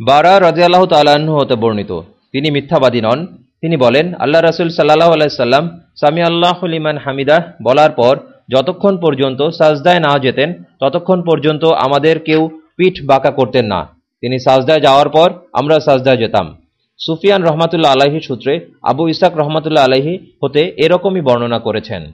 বারা রাজিয়াল্লাহ তাল্লাহ্ন হতে বর্ণিত। তিনি মিথ্যাবাদী নন। তিনি বলেন, আল্লাহ রাসুল সাল্লাহ আলাইসাল্লাম সামি আল্লাহ হামিদা হামিদাহ বলার পর, যতক্ষণ পর্যন্ত সাজদায় না যেতেন, ততক্ষণ পর্যন্ত আমাদের কেউ পিঠ বাঁকা করতেন না। তিনি সাজদায় যাওয়ার পর আমরা সাজদায় যেতাম। সুফিয়ান রহমাতুল্লাহ আলাহি সূত্রে আবু ইসাক রহমাতুল্লাহ আলাহি হতে এরকমই বর্ণনা করেছেন।